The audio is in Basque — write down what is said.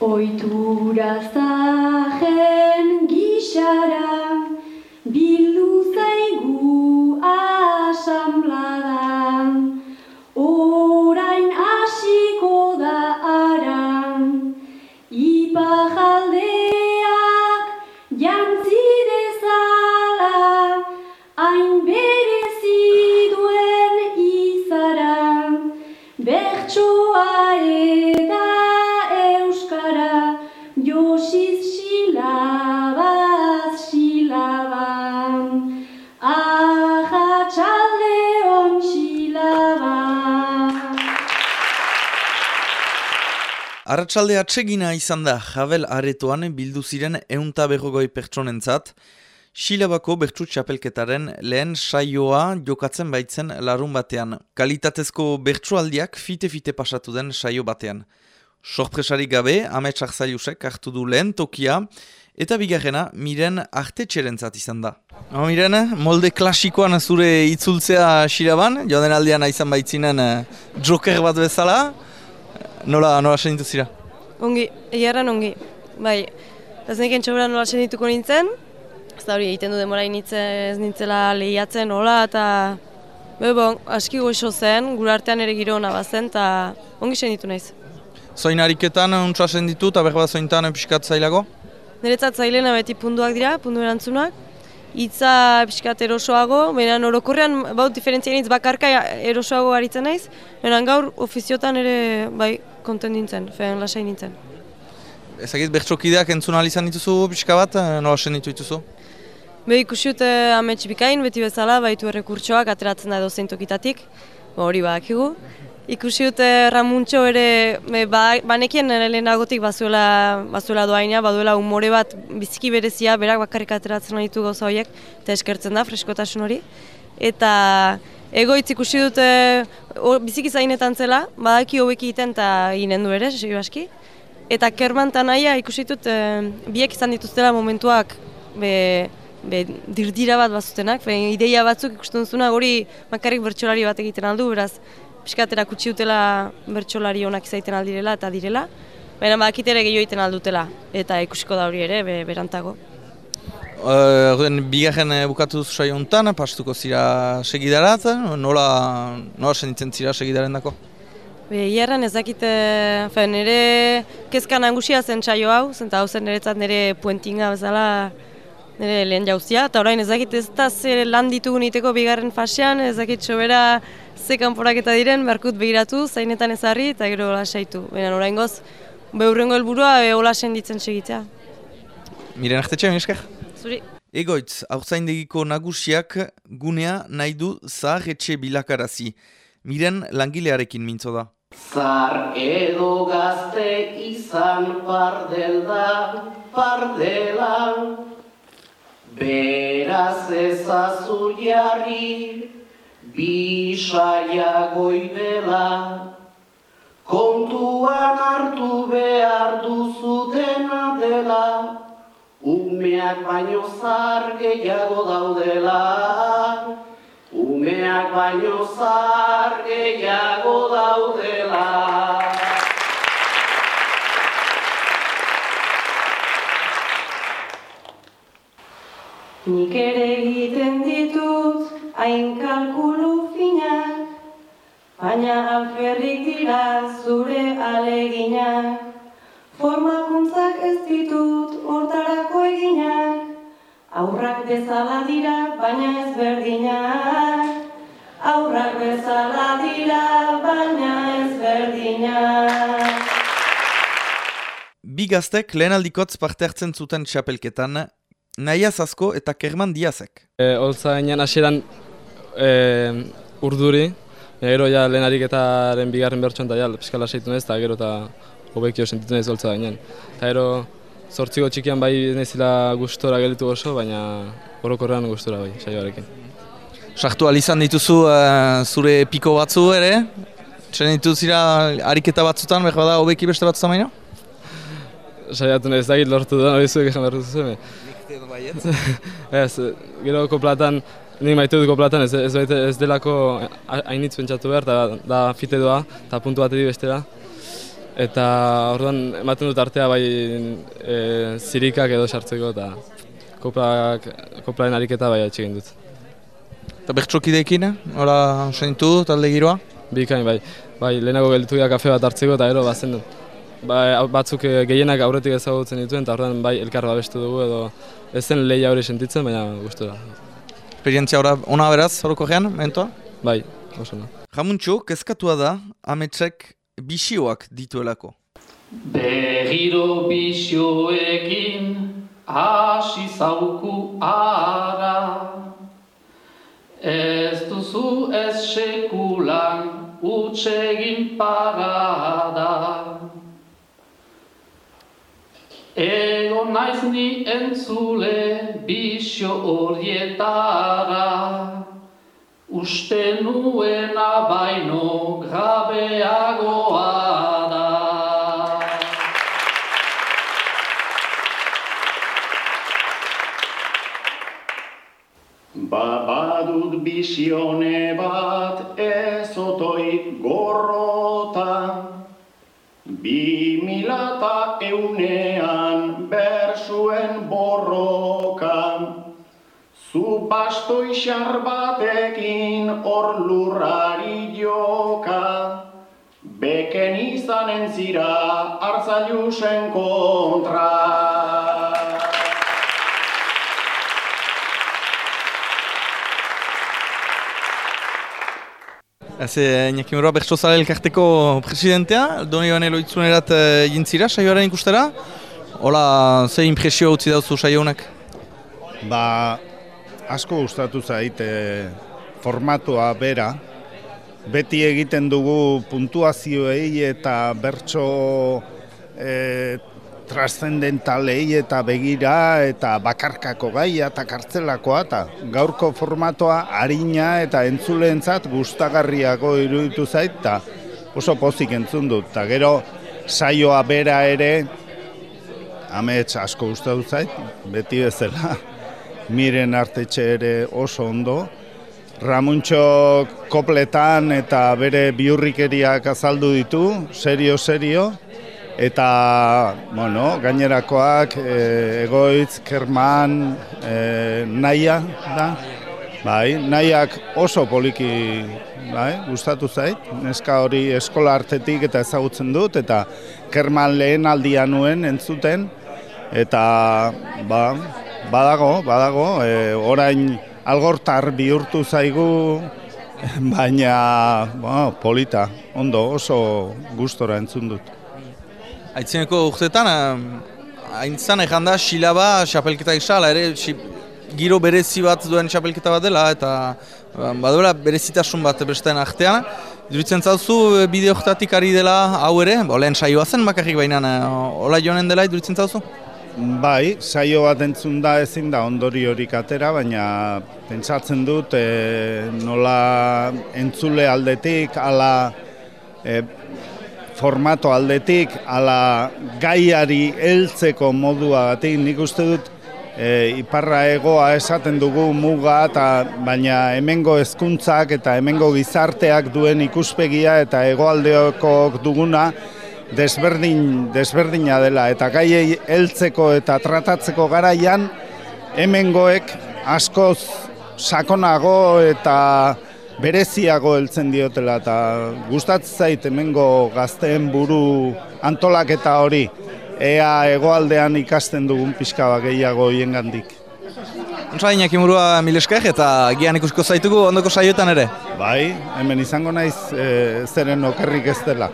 Oitura zahen gixara, Arratsalde atsegina izan da Jabel aretoan bildu ziren eunta berrogoi pertsonentzat, Silabako bertsu txapelketaren lehen saioa jokatzen baitzen larun batean. Kalitatezko bertsualdiak fite-fite pasatu den saio batean. Sorpresarik gabe, ametsak zailusek hartu du lehen tokia, eta bigarrena miren artetxerentzat izan da. Oh, miren, molde klasikoan zure itzultzea Silaban, joan aldean izan baitzinen eh, joker bat bezala, nola, nola senitu zira? Ongi, egiarran ongi. Bai, ez neken txobera nola sendituko nintzen, ez da hori egiten du demora ez nintzela lehiatzen hola, eta be, bon, aski goxo zen, gure artean ere giro hona bazen, eta ongi senditu naiz. Zoin hariketan untsa senditu eta behar bat zointan pixkat zailago? Niretzat zailena beti punduak dira, pundu erantzunak, hitza pixkat erosoago, baina orokorrean baut diferentzia bakarka erosoago aritzen naiz, baina gaur ofiziotan ere bai konten nintzen, fean lasai nintzen. Ezagit bertsokideak entzun izan dituzu pixka bat, eh, nola senditu dituzu? Be ikusi dute amets bikain, beti bezala, baitu errekurtsoak ateratzen da edozein tokitatik, ba, hori badakigu. Ikusi dute Ramuntxo ere, be, ba, banekien lehenagotik bazuela, bazuela doaina, baduela umore bat biziki berezia, berak bakarrik ateratzen ditu gauza horiek, eta eskertzen da, freskotasun hori. Eta egoitz ikusi dute biziki zainetan zela, badaki hobeki egiten eta ginen du ere, baski. Eta kerman eta ikusi dut e, biek izan dituztela momentuak be, be, dirdira bat bazutenak, be, ideia batzuk ikusten duzuna hori makarrik bertsolari bat egiten aldu, beraz, piskatera kutsi dutela bertsolari onak izaiten aldirela eta direla, baina badakit ere gehiago egiten aldutela, eta ikusiko da hori ere, be, berantago. Uh, bigarren eh, bukatu duzu saio honetan, pastuko zira segidarat, nola, nola senditzen zira segidaren dako? Be, Iarran ez dakit, fe, nire kezka nagusia zen saio hau, zenta hau zen niretzat nire puentinga bezala nire lehen jauzia, eta orain ez dakit ez da ze lan ditugu niteko bigarren fasean, ez dakit sobera ze kanporaketa diren, berkut begiratu, zainetan ezarri eta gero hola saitu. Baina orain goz, behurrengo helburua hola senditzen segitzea. Miren artetxe, esker? Zuri. Egoitz, haurtzaindegiko nagusiak gunea nahi du zahar etxe bilakarazi. Miren langilearekin mintzo da. Zar edo gazte izan pardel da, pardela Beraz ezazu jarri, bisaia goibela Umeak baino zar gehiago daudela Umeak baino zar gehiago daudela. Nik ere egiten ditut hain kalkulu finak, baina alferrik dira zure aleginak. Formakuntzak ez ditut hortarako eginak, aurrak bezala dira baina ez berdinak. Aurrak bezala dira baina ez berdinak. Bi gaztek lehen aldikotz parte hartzen zuten txapelketan, Naia Zasko eta Kerman Diazek. E, Oltza ginen hasieran e, urduri, gero ja lehen ariketaren bigarren bertsoan eta ja piskala seitu nez, eta gero eta hobekio sentitu nez oltza ginen. Eta gero zortziko txikian bai nezila gustora gelitu oso, baina orokorrean gustora bai, saioarekin. Sartu izan dituzu eh, zure piko batzu ere, txen dituzira ariketa batzutan, behar bada hobeki beste batzutan baina? Saiatu nez, dakit lortu da, hori zuek esan behar duzu ez, gero koplatan, nik maite dut koplatan, ez, ez, ez delako hainitz pentsatu behar, da, da fite doa, eta puntu bat edi bestera. Eta orduan ematen dut artea bai e, zirikak edo sartzeko eta koplak, koplaren ariketa bai atxegin dut. Eta bertsokideekin, hola senitu talde giroa? Bikain bai, bai lehenago gelditu kafe bat hartzeko eta ero bazen dut. Bai, batzuk eh, gehienak aurretik ezagutzen dituen eta orduan bai elkar babestu dugu edo ez zen lehia hori sentitzen, baina guztu da. Esperientzia ona beraz, horoko gean, mentoa? Bai, oso na. Jamuntxo, kezkatua da, ametsek bisioak dituelako. Berriro bisioekin hasi zauku ara Ez duzu ez sekulan utsegin parada. Ego naiz ni entzule bisio horietara Uste nuena baino grabeagoa Ba badut bisione bat ez otoit gorrota, Bi milata eunean bersuen borroka, Zu bastoi batekin hor lurrari joka, Beken izanen zira hartzailusen kontra. Haze, Iñaki Murua, Bertsozale elkarteko presidentea, doni bane loitzunerat uh, jintzira, saioaren ikustera. Hola, ze impresio utzi dauzu saio honek? Ba, asko gustatu zait e, formatua bera. Beti egiten dugu puntuazioei eta bertso e, trascendentalei eta begira eta bakarkako gaia eta kartzelakoa eta gaurko formatoa harina eta entzuleentzat gustagarriago iruditu zait eta oso pozik entzun dut. Ta gero saioa bera ere amets asko gustatu zait, beti bezala miren artetxe ere oso ondo. Ramuntxo kopletan eta bere biurrikeriak azaldu ditu, serio-serio, eta bueno, gainerakoak e, egoitz, kerman, e, naia da. Bai, nahiak oso poliki bai, gustatu zait, neska hori eskola artetik eta ezagutzen dut, eta kerman lehen aldia nuen entzuten, eta ba, badago, badago, e, orain algortar bihurtu zaigu, baina ba, polita, ondo, oso gustora entzun dut. Aitzineko urtetan, haintzan egin da, silaba, xapelketa isala, ere, giro berezi bat duen xapelketa bat dela, eta ba, baduela berezitasun bat bestean artean. Duritzen zauzu, bideoktatik ari dela hau ere, bo, lehen saioa zen bakarrik baina, hola joanen dela, duritzen zauzu? Bai, saio bat entzun da ezin da ondori horik atera, baina pentsatzen dut e, nola entzule aldetik, ala e, formato aldetik, ala gaiari heltzeko moduagatik, nik uste dut e, iparra egoa esaten dugu muga, eta baina hemengo hezkuntzak eta hemengo gizarteak duen ikuspegia eta egoaldeoko duguna desberdin, desberdina dela. Eta gaiei heltzeko eta tratatzeko garaian hemengoek askoz sakonago eta bereziago heltzen diotela eta gustatzen zait hemengo gazteen buru antolaketa hori ea hegoaldean ikasten dugun pixka bat gehiago hiengandik. Ontsa inak imurua milesker eta gian ikusko zaitugu ondoko saioetan ere? Bai, hemen izango naiz e, zeren okerrik ez dela.